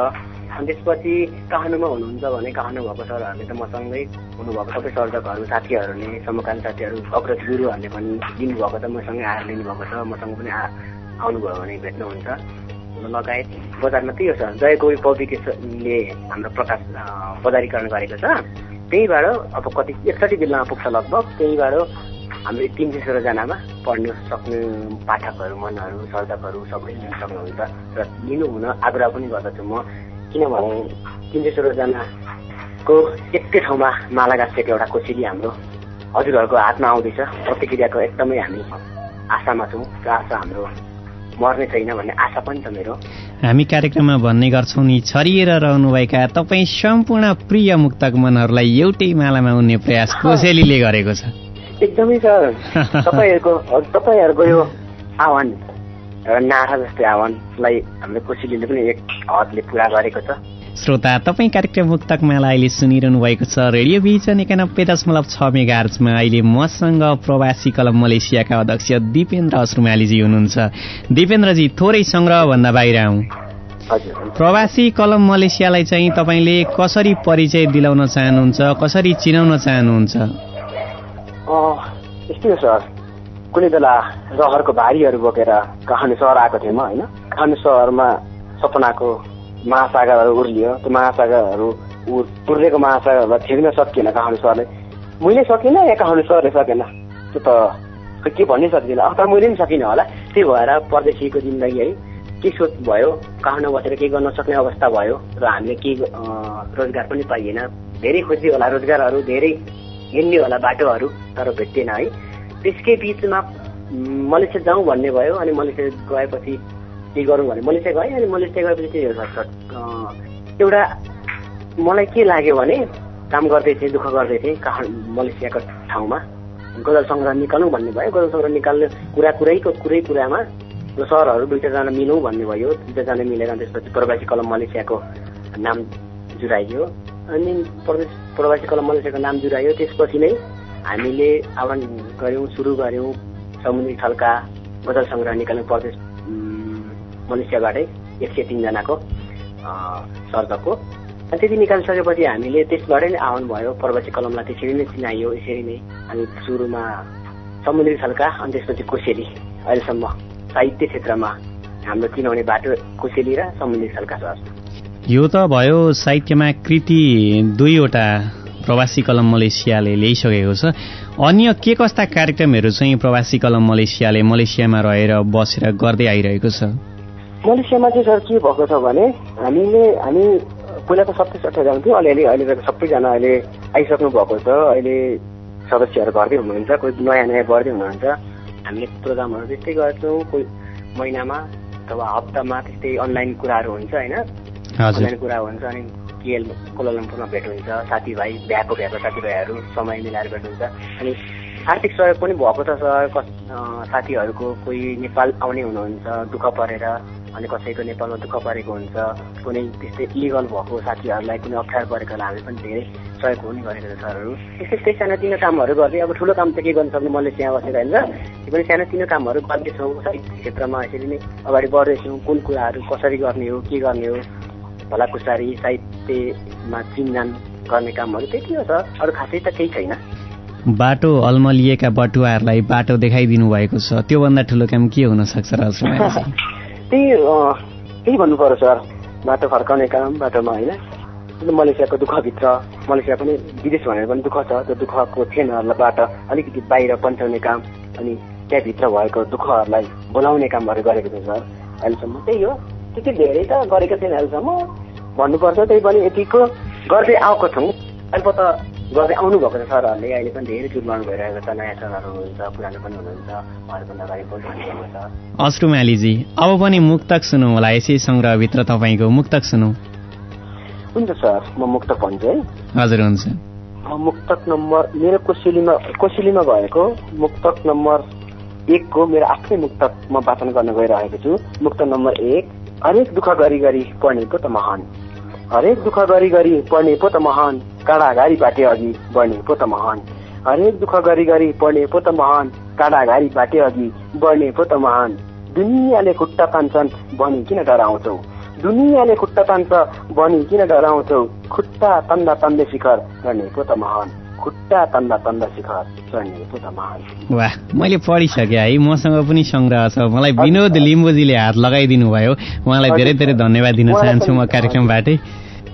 अनि त्यसपछि काठमाडौँमा हुनुहुन्छ भने काठमाडौँ भएको सरहरूले त मसँगै हुनुभएको सबै सर्जकहरू साथीहरूले समकालीन साथीहरू अग्रज गुरुहरूले पनि लिनुभएको छ मसँगै आएर लिनुभएको छ। मसँग पनि आ आउनुभयो भने भेट्नुहुन्छ। लगायत बजारमा त्यही हो सर जय गौरी पब्लिकेसनले हाम्रो प्रकाश बजारीकरण गरेको छ। त्यहीबाट अब कति एकसठी जिल्लामा पुग्छ लगभग। त्यहीबाट हाम्रो तिन सय सोह्रजनामा पढ्न सक्ने पाठकहरू मनहरू सर्जकहरू सबै लिन सक्नुहुन्छ र लिनु हुन आग्रह पनि गर्दछु म। किनभने तिन सय सोह्रजनाको एकै ठाउँमा माला गाँसेको एउटा कोसेली हाम्रो हजुरहरूको हातमा आउँदैछ। प्रतिक्रियाको एकदमै हामी आशामा छौँ र आशा हाम्रो मर्ने छैन भन्ने आशा पनि छ मेरो। हामी कार्यक्रममा भन्ने गर्छौँ नि छरिएर रहनुभएका तपाईँ सम्पूर्ण प्रिय मुक्तक मनहरूलाई एउटै मालामा उन्ने प्रयास कोसेलीले गरेको छ। एकदमै सर। तपाईँहरूको तपाईँहरूको यो आह्वान नारा जस्तै आह्वानलाई हाम्रो कोसिलीले पनि एक हदले पुरा गरेको छ। श्रोता तपाईँ कार्यक्रम मुक्तक माला अहिले सुनिरहनु भएको छ। रेडियो भिजन एकानब्बे दशमलव छ मेगार्चमा अहिले मसँग प्रवासी कलम मलेसियाका अध्यक्ष दिपेन्द्र असरुमालीजी हुनुहुन्छ। दिपेन्द्रजी थोरै सङ्ग्रहभन्दा बाहिर आउँ। प्रवासी कलम मलेसियालाई चाहिँ तपाईँले कसरी परिचय दिलाउन चाहनुहुन्छ कसरी चिनाउन चाहनुहुन्छ? अँ, यस्तै हो सर। कुनै बेला रहरको भारीहरू बोकेर काठमाडौँ सहर आएको थिएँ म होइन? काठमाडौँ सहरमा सपनाको महासागरहरू उर्लियो। त्यो महासागरहरू उर उर्लेको महासागरहरूलाई छिर्न सकिएन काठमाडौँ सहरले मैले सकिनँ या काठमाडौँ सहरले सकेन। त्यो त के भन्नै सक्दिनँ। तर मैले पनि सकिनँ होला। त्यही भएर परदेशीको जिन्दगी है के सोच भयो कहाँ नबसेर केही गर्न सक्ने अवस्था भयो र हामीले केही रोजगार पनि पाइएन। धेरै खोजी होला रोजगारहरू धेरै हिँड्ने होला बाटोहरू तर भेटिएन है। त्यसकै बिचमा मलेसिया जाउँ भन्ने भयो अनि मलेसिया गएपछि के गरौँ भने मलेसिया गएँ अनि मलेसिया गएपछि त्यही हो सर अँ, एउटा मलाई के लाग्यो भने काम गर्दै थिएँ दुःख गर्दै थिएँ कहाँ मलेसियाको ठाउँमा। गजल सङ्ग्रह निकालौँ भन्ने भयो गजल सङ्ग्रह निकाल्ने कुरा कुरैको कुरै कुरामा र सरहरू दुईवटाजना मिलौँ भन्ने भयो दुईवटाजना मिलेर अनि त्यसपछि प्रवासी कलम मलेसियाको नाम जुराइयो। अनि प्रदेश प्रवासी कलम मलेसियाको नाम जुराइयो। त्यसपछि नै हामीले आह्वान गऱ्यौँ सुरु गऱ्यौँ समुद्री थलका गजल सङ्ग्रह निकाल्ने प्रदेश मलेसियाबाटै एक सय तिनजनाको सर्जकको अनि त्यति निकालिसकेपछि हामीले त्यसबाटै नै आह्वान भयो प्रवासी कलमलाई त्यसरी नै चिनाइयो यसरी नै अनि सुरुमा समुद्री थलका अनि त्यसपछि कोसेली। अहिलेसम्म साहित्य क्षेत्रमा हाम्रो चिनाउने बाटो कोसेली र समुद्री थलका सर यो त भयो साहित्यमा कृति दुईवटा प्रवासी कलम मलेसियाले ल्याइसकेको छ। अन्य के कस्ता कार्यक्रमहरू चाहिँ प्रवासी कलम मलेसियाले मलेसियामा रहेर बसेर गर्दै आइरहेको छ? मलेसियामा चाहिँ सर के भएको छ भने हामीले हामी पहिला त सत्ताइस अठाइसजना थियौँ अलिअलि अहिले त सबैजना अहिले आइसक्नु भएको छ। अहिले सदस्यहरू घरकै हुनुहुन्छ कोही नयाँ नयाँ बढ्दै हुनुहुन्छ। हामीले प्रोग्रामहरू त्यस्तै गर्छौँ कोही महिनामा अथवा हप्तामा त्यस्तै अनलाइन कुराहरू हुन्छ होइन? अनलाइन कुरा हुन्छ अनि केएल कोलालम्पुरमा भेट हुन्छ साथीभाइ बिहाको बिहाको साथीभाइहरू समय मिलाएर भेट हुन्छ अनि आर्थिक सहयोग पनि भएको छ सर। कस साथीहरूको कोही नेपाल आउने हुनुहुन्छ दुःख परेर अनि कसैको नेपालमा दुःख परेको हुन्छ कुनै त्यस्तै इलिगल भएको साथीहरूलाई कुनै अप्ठ्यारो परेकोलाई हामी पनि धेरै सहयोग हुने गरेको छ सरहरू। त्यस्तै त्यस्तै सानोतिनो कामहरू गर्दै अब ठुलो काम त के गर्न सक्ने मलेसिया बसेर होइन त्यो पनि सानोतिनो कामहरू गर्दैछौँ। साहित्य क्षेत्रमा यसरी नै अगाडि बढ्दैछौँ कुन कुराहरू कसरी गर्ने हो के गर्ने हो भलाकुसारी साहित्यमा चिनजान गर्ने कामहरू त्यति हो सर। अरू खासै त केही छैन। बाटो अल्मलिएका बटुवाहरूलाई बाटो देखाइदिनु भएको छ। त्योभन्दा ठुलो काम के हुन सक्छ र त्यही त्यही भन्नु पर्यो सर। बाटो फर्काउने काम बाटोमा होइन। मलेसियाको दुःखभित्र मलेसिया पनि विदेश भनेर पनि दुःख छ। त्यो दुःखको थेनहरूबाट अलिकति बाहिर पन्चाउने काम अनि त्यहाँभित्र भएको दुःखहरूलाई बोलाउने कामहरू गरेको छ सर। अहिलेसम्म त्यही हो। त्यति धेरै त गरेको छैन अहिलेसम्म। भन्नुपर्छ त्यही पनि यतिको गर्दै आएको छौँ। अहिले त गर्दै आउनु भएको छ सरहरूले अहिले पनि धेरै जुर्मानु भइरहेको छ नयाँ सरहरू हुनुहुन्छ पुरानो पनि हुनुहुन्छ उहाँहरूभन्दा अगाडि बोलिरहेको छ अश्रुमालीजी अब पनि मुक्तक सुनौ होला यसै सङ्ग्रहभित्र तपाईँको मुक्तक सुनौ। हुन्छ सर म मुक्तक भन्छु है। हजुर हुन्छ। मुक्तक नम्बर मेरो कोसेलीमा कोसेलीमा भएको मुक्तक नम्बर एकको मेरो आफ्नै मुक्तक म वाचन गर्न गइरहेको छु। मुक्तक नम्बर एक हरेक दुःख गरी गरी पढ्ने पो त महान। हरेक दुःख गरी गरी पढ्ने पो त महान काँडाघारी बाटे अघि बढ्ने पो त महान। हरेक दुःख गरी गरी पढ्ने पो त महान काँडाघारी बाटे अघि बढ्ने पो त महान। दुनियाँले खुट्टा तान्छन् भनी किन डराउँछौ? दुनियाँले खुट्टा तान्छ भनी किन डराउँछौ? खुट्टा तन्दा तन्दै शिखर गर्ने पो त महान। खुट्टा तन्दा तन्दा शिखर चढ्ने पो त महान। वाह मैले पढिसकेँ है मसँग पनि सङ्ग्रह छ। मलाई विनोद लिम्बुजीले हात लगाइदिनु भयो उहाँलाई धेरै धेरै धन्यवाद दिन चाहन्छु म कार्यक्रमबाटै।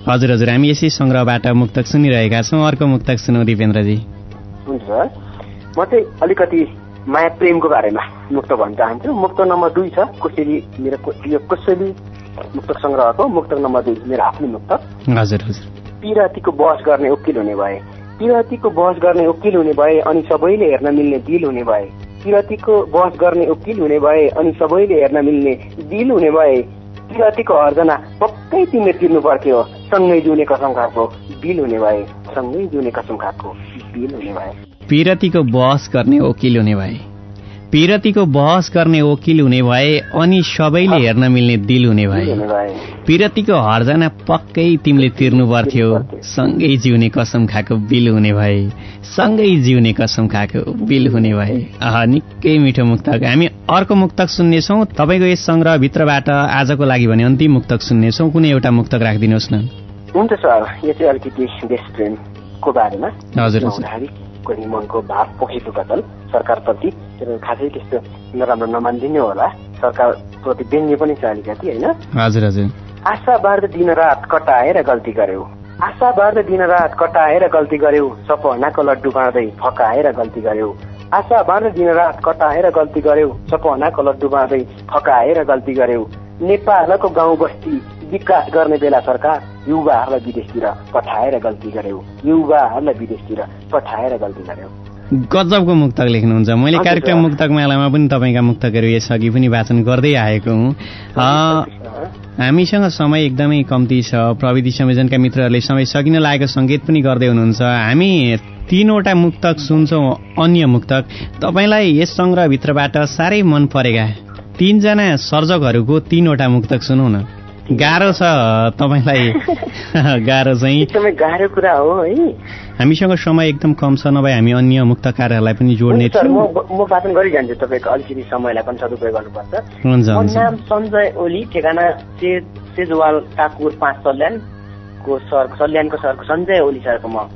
हजुर हजुर। हामी यसै सङ्ग्रहबाट मुक्तक सुनिरहेका छौँ। अर्को मुक्तक सुनौ दिपेन्द्रजी। हुन्छ। म चाहिँ अलिकति माया प्रेमको बारेमा मुक्त भन्न चाहन्छु। मुक्त नम्बर दुई छ कोसेली मेरो यो कोसेली मुक्तक सङ्ग्रहको मुक्तक नम्बर दुई मेरो आफ्नै मुक्तक हजुर हजुर। पिरातीको बहस गर्ने वकिल हुने भए। पिरातीको बहस गर्ने वकिल हुने भए अनि सबैले हेर्न मिल्ने दिल हुने भए। पिरातीको बहस गर्ने वकिल हुने भए अनि सबैले हेर्न मिल्ने दिल हुने भए पिरातीको हर्जना पक्कै तिमीले तिर्नु पर्थ्यो। सँगै जिउने कसम खाएको बिल हुने भए। सँगै जिउने कसम खाएको बिल हुने भए। पिरतीको बहस गर्ने वकिल हुने भए। पिरतीको बहस गर्ने वकिल हुने भए अनि सबैले हेर्न मिल्ने दिल हुने भए। पिरतीको हर्जना पक्कै तिमीले तिर्नु पर्थ्यो। सँगै जिउने कसम खाएको बिल हुने भए। सँगै जिउने कसम खाएको बिल हुने भए। निकै मिठो मुक्तक। हामी अर्को मुक्तक सुन्नेछौँ। तपाईँको यस सङ्ग्रहभित्रबाट आजको लागि भने अन्तिम मुक्तक सुन्नेछौँ। कुनै एउटा मुक्तक राखिदिनुहोस् न। हुन्छ सर। यो चाहिँ अलिकति देश प्रेमको बारेमा। हजुर, कोही मनको भाव पोखेको गजल सरकारप्रति तर खासै त्यस्तो नराम्रो नमानिदिनु होला। सरकारप्रति व्यङ्ग्य पनि छ अलिकति होइन? हजुर हजुर। आशा बार्द दिन रात कटाएर गल्ती गर्यो। आशा बार्द दिन रात कटाएर गल्ती गर्यो। सपनाको लड्डु बाँड्दै फकाएर गल्ती गर्यो। आशा बाँध दिन रात कटाएर गल्ती गर्यौ। सपनाको लड्डु बाँधै फकाएर गल्ती गर्यौ। नेपालको गाउँ बस्ती विकास गर्ने बेला सरकार युवाहरूलाई विदेशतिर पठाएर गल्ती गर्यौ युवाहरूलाई विदेशतिर पठाएर गल्ती गर्यौ गजबको मुक्तक लेख्नुहुन्छ। मैले कार्यक्रम मुक्तक मेलामा पनि तपाईँका मुक्तकहरू यसअघि पनि वाचन गर्दै आएको हुँ। हामीसँग समय एकदमै कम्ती छ। प्रविधि संयोजनका मित्रहरूले समय सकिन लागेको सङ्केत पनि गर्दै हुनुहुन्छ। हामी तिनवटा मुक्तक सुन्छौँ अन्य मुक्तक। तपाईँलाई यस सङ्ग्रहभित्रबाट साह्रै मन परेका तिनजना सर्जकहरूको तिनवटा मुक्तक सुनौ न। गाह्रो छ तपाईँलाई। गाह्रो चाहिँ। एकदमै गाह्रो कुरा हो है। हामीसँग समय एकदम कम छ नभए हामी अन्य मुक्तकारहरूलाई पनि जोड्ने थियौँ म वाचन गरिजान्छु तपाईँको अलिकति समयलाई पनि सदुपयोग गर्नुपर्छ। नाम सञ्जय ओली ठेगाना सेजवाल टाकुर पाँच सल्यानको सर सल्यानको सरको सञ्जय ओली सरको म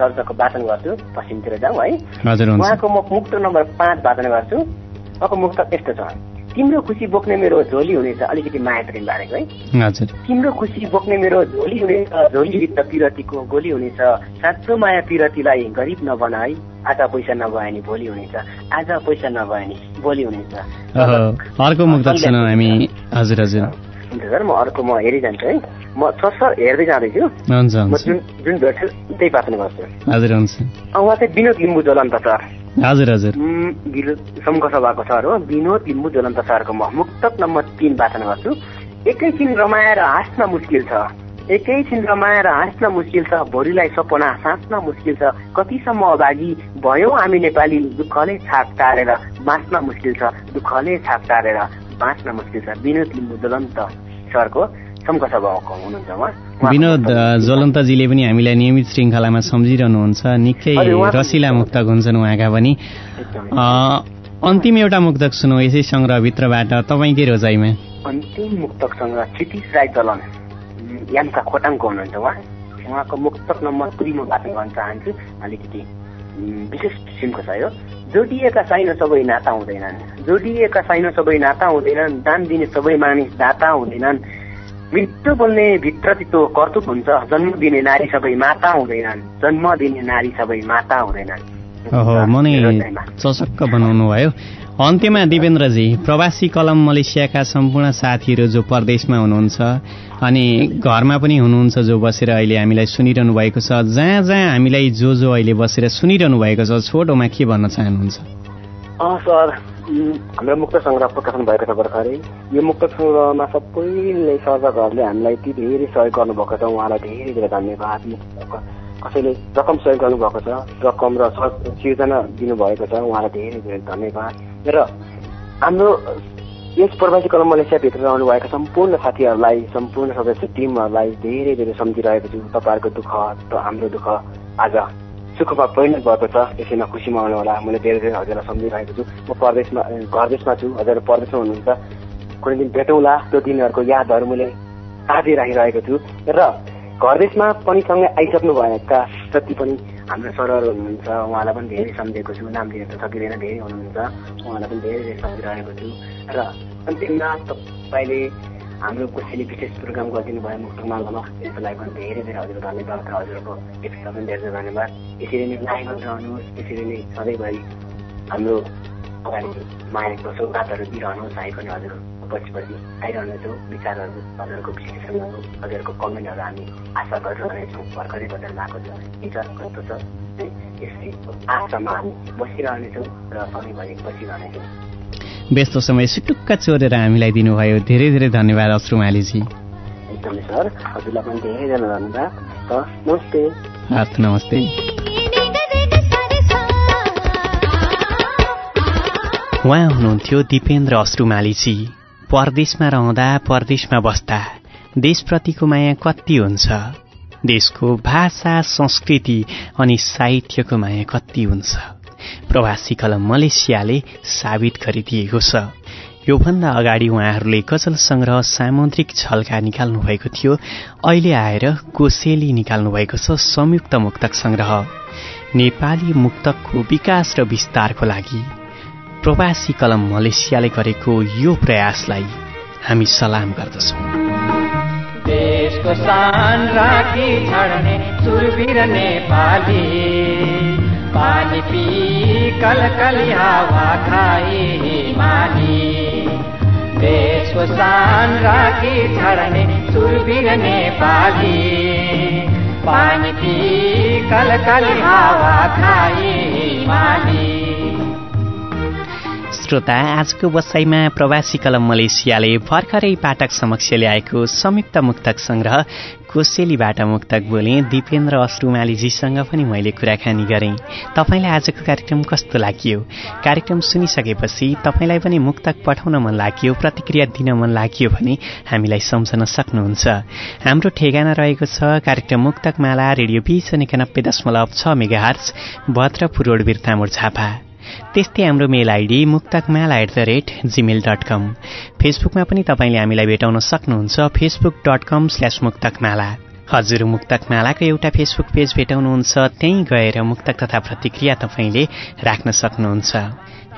सर्जको वाचन गर्छु पश्चिमतिर जाउँ है। हजुर उहाँको म मुक्त नम्बर पाँच वाचन गर्छु। उहाँको मुक्त यस्तो छ। तिम्रो खुसी बोक्ने मेरो झोली हुनेछ अलिकति माया प्रेम बारेको है। हजुर। तिम्रो खुसी बोक्ने मेरो झोली हुनेछ झोलीभित्र पिरतीको गोली हुनेछ साँचो माया पिरतीलाई गरिब नबनाई आज पैसा नभए नि भोलि हुनेछ आज पैसा नभए नि भोलि हुनेछ अर्को हामी। हजुर हजुर। हुन्छ सर म अर्को म हेरिजान्छु है। म सर हेर्दै जाँदैछु। म जुन जुन भेट्छु त्यही वाचन गर्छु। हजुर हुन्छ। उहाँ चाहिँ विनोद लिम्बू ज्वलन्त सर हजुर हजुर। समूह सभाको सर हो। विनोद लिम्बू ज्वलन्त सरको म मुक्तक नम्बर तिन वाचन गर्छु। एकैछिन रमाएर हाँस्न मुस्किल छ। एकैछिन रमाएर हाँस्न मुस्किल छ। भोलिलाई सपना साँच्न मुस्किल छ। कतिसम्म अभागी भयौँ हामी नेपाली दुःखले छाप टारेर बाँच्न मुस्किल छ। दुःखले छाप टारेर बाँच्न मुस्किल छ। विनोद लिम्बू ज्वलन्त सरको विनोद मुक्तक- ज्वलन्तजीले पनि हामीलाई नियमित श्रृङ्खलामा सम्झिरहनुहुन्छ। निकै रसिला मुक्तक हुन्छन् उहाँका पनि। अन्तिम एउटा मुक्तक सुनौ यसै सङ्ग्रहभित्रबाट। तपाईँकै रोजाइमा। अन्तिम मुक्तकसँग क्षितिज राई उम्, यामका खोटाङको हुनुहुन्छ उहाँ। उहाँको मुक्तक नम्बर दुई म वाचन गर्न चाहन्छु। अलिकति विशेष किसिमको छ यो। जोडिएका छैन सबै नाता हुँदैनन्। जोडिएका छैन सबै नाता हुँदैनन्। दान दिने सबै मानिस दाता हुँदैनन्। मृत्यु बोल्ने भित्र चित्तो कर्तुक हुन्छ। जन्म दिने नारी सबै माता हुँदैनन्। जन्म दिने नारी सबै माता हुँदैनन्। चसक्क बनाउनु भयो। अन्त्यमा दिवेन्द्रजी प्रवासी कलम मलेसियाका सम्पूर्ण साथीहरू जो परदेशमा हुनुहुन्छ अनि घरमा पनि हुनुहुन्छ जो बसेर अहिले हामीलाई सुनिरहनु भएको छ। जहाँ जहाँ हामीलाई जो जो अहिले बसेर सुनिरहनु भएको छ छोटोमा के भन्न चाहनुहुन्छ? अँ सर। हाम्रो मुक्त सङ्ग्रह प्रकाशन भएको छ भर्खरै। यो मुक्त सङ्ग्रहमा सबैले सर्जकहरूले हामीलाई यति धेरै सहयोग गर्नुभएको छ। उहाँलाई धेरै धेरै धन्यवाद। कसैले रकम सहयोग गर्नुभएको छ रकम र सिर्जना दिनुभएको छ उहाँलाई धेरै धेरै धन्यवाद। र हाम्रो यस प्रवासी कलम मलेसियाभित्र रहनुभएका सम्पूर्ण साथीहरूलाई सम्पूर्ण सदस्य टिमहरूलाई धेरै धेरै सम्झिरहेको छु। तपाईँहरूको दुःख हाम्रो दुःख आज सुखमा परिणत भएको छ यसैमा खुसी मनाउनु होला। मैले धेरै धेरै हजुरलाई सम्झिरहेको छु। म परदेशमा घरदेशमा छु। हजुर परदेशमा हुनुहुन्छ। कुनै दिन भेटौँला। त्यो दिनहरूको यादहरू मैले साझै राखिरहेको छु। र घरदेशमा पनि सँगै आइसक्नु भएका जति पनि हाम्रो सरहरू हुनुहुन्छ उहाँलाई पनि धेरै सम्झेको छु। नाम लिन त सकिँदैन धेरै हुनुहुन्छ। उहाँलाई पनि धेरै धेरै सम्झिरहेको छु। र अन्तिममा तपाईँले हाम्रो कसैले विशेष प्रोग्राम गरिदिनु भयो मुक्तमालामा त्यसको लागि पनि धेरै धेरै हजुर धन्यवाद र हजुरको व्यक्तित्व पनि धेरै धन्यवाद यसरी नै लाइभ रहनुहोस् यसरी नै सधैँभरि हाम्रो अगाडि मायाको सौगातहरू दिइरहनुहोस् आइ पनि हजुर पछि पछि आइरहनेछौँ विचारहरू हजुरको विश्लेषणहरू हजुरको कमेन्टहरू हामी आशा गरिरहनेछौँ भर्खरै बजारमा आएको छ विचार कस्तो छ है, यसै आशामा हामी बसिरहनेछौँ र सधैँभरि बसिरहनेछौँ व्यस्त समय सुटुक्क चोरेर हामीलाई दिनुभयो। धेरै धेरै धन्यवाद अश्रुमालीजी एकदमै सर हजुरलाई पनि धेरै धेरै धन्यवाद। र नमस्ते। हस् नमस्ते। उहाँ हुनुहुन्थ्यो दिपेन्द्र अश्रुमालीजी परदेशमा रहँदा परदेशमा बस्दा देशप्रतिको माया कति हुन्छ? देशको भाषा संस्कृति अनि साहित्यको माया कति हुन्छ? प्रवासी कलम मलेसियाले साबित गरिदिएको छ। योभन्दा अगाडि उहाँहरूले गजल संग्रह सामुद्रिक छल्का निकाल्नु भएको थियो। अहिले आएर कोसेली निकाल्नु भएको छ संयुक्त मुक्तक संग्रह। नेपाली मुक्तकको विकास र विस्तारको लागि प्रवासी कलम मलेसियाले गरेको यो प्रयासलाई हामी सलाम गर्दछौँ। पानी पी कलकली हावा खाए हिमाली देशको शान राखी छाड्ने सुरवीर नेपाली पानी पी कलकली हावा खाए हिमाली श्रोता आजको बसाइमा प्रवासी कलम मलेसियाले भर्खरै पाठक समक्ष ल्याएको संयुक्त मुक्तक संग्रह कोसेलीबाट मुक्तक बोले दिपेन्द्र अश्रुमालीजीसँग पनि मैले कुराकानी गरेँ। तपाईँलाई आजको कार्यक्रम कस्तो लाग्यो? कार्यक्रम सुनिसकेपछि तपाईँलाई पनि मुक्तक पठाउन मन लाग्यो प्रतिक्रिया दिन मन लाग्यो भने हामीलाई सम्झन सक्नुहुन्छ। हाम्रो ठेगाना रहेको छ कार्यक्रम मुक्तक माला रेडियो बिस एकानब्बे दशमलव छ megahertz Bhadrapur road Birtamod Jhapa. त्यस्तै हाम्रो mail ID Muktakmala at the rate Gmail dot com फेसबुकमा पनि तपाईँले हामीलाई भेटाउन सक्नुहुन्छ। Facebook dot com slash Muktakmala. हजुर मुक्तकमालाको एउटा फेसबुक पेज भेटाउनुहुन्छ। त्यहीँ गएर मुक्तक तथा प्रतिक्रिया तपाईँले राख्न सक्नुहुन्छ।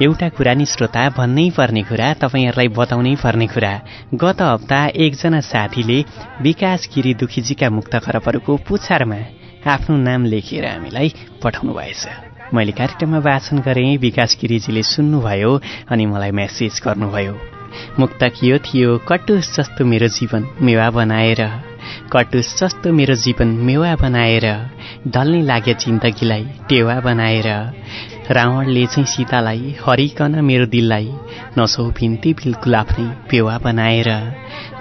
एउटा कुरा नि श्रोता भन्नै पर्ने कुरा तपाईँहरूलाई बताउनै पर्ने कुरा। गत हप्ता एकजना साथीले विकास गिरी दुखीजीका मुक्त खरबहरूको पुछारमा आफ्नो नाम लेखेर हामीलाई पठाउनु भएछ मैले कार्यक्रममा वाचन गरेँ विकास गिरिजीले सुन्नुभयो अनि मलाई मेसेज गर्नुभयो। मुक्तक यो थियो कटुस जस्तो मेरो जीवन मेवा बनाएर कटुस जस्तो मेरो जीवन मेवा बनाएर ढल्ने लाग्यो जिन्दगीलाई टेवा बनाएर रावणले चाहिँ सीतालाई हरिकन मेरो दिललाई नसौ बिन्ती बिल्कुल आफ्नै पेवा बनाएर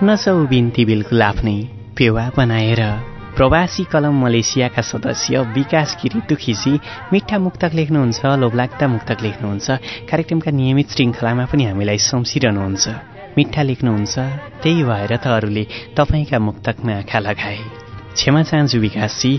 नसौ बिन्ती बिल्कुल आफ्नै पेवा बनाएर। प्रवासी कलम मलेसियाका सदस्य विकास गिरी दुखीजी मिठा मुक्तक लेख्नुहुन्छ लोभलाग्दा मुक्तक लेख्नुहुन्छ। कार्यक्रमका नियमित श्रृङ्खलामा पनि हामीलाई सम्झिरहनुहुन्छ। मिठा लेख्नुहुन्छ त्यही भएर त अरूले तपाईँका मुक्तकमा आँखा लगाए। क्षमा चाहन्छु विकासजी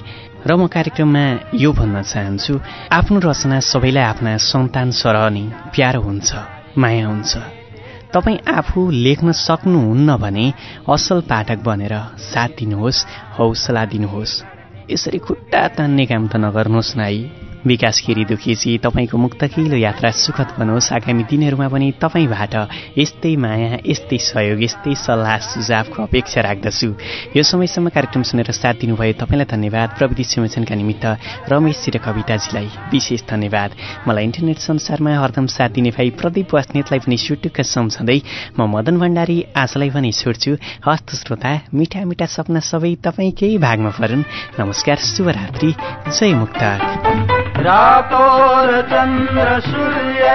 र म कार्यक्रममा यो भन्न चाहन्छु आफ्नो रचना सबैलाई आफ्ना सन्तान सरह नै प्यारो हुन्छ माया हुन्छ। तपाईँ आफू लेख्न सक्नुहुन्न भने असल पाठक बनेर साथ दिनुहोस् हौसला दिनुहोस्। यसरी खुट्टा तान्ने काम त नगर्नुहोस् न है विकास गिरी दुखीजी तपाईँको मुक्तकिलो यात्रा सुखद बनोस्। आगामी दिनहरूमा पनि तपाईँबाट यस्तै माया यस्तै सहयोग यस्तै सल्लाह सुझावको अपेक्षा राख्दछु। यो समयसम्म कार्यक्रम सुनेर साथ दिनुभयो तपाईँलाई धन्यवाद। प्रविधि संयोजनका निमित्त रमेशजी र कविताजीलाई विशेष धन्यवाद। मलाई इन्टरनेट संसारमा हरदम साथ दिने भाइ प्रदीप वास्नेतलाई पनि सुटुक्क सम्झँदै म मदन भण्डारी आशालाई पनि छोड्छु। हस्त श्रोता मिठा मिठा सपना सबै तपाईँकै भागमा परुन् नमस्कार शुभरात्रि जय मुक्ता। रातो र चन्द्र सूर्य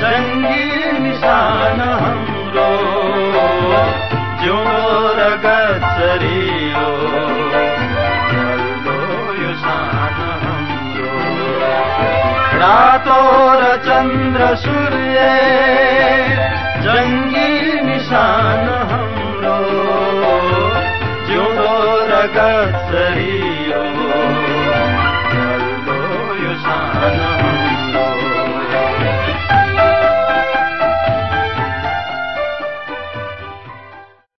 जङ्गी निशान हाम्रो जिउँदो र गच्छरियो यो सान हाम्रो। रातो र चन्द्र सूर्य जङ्गी निशान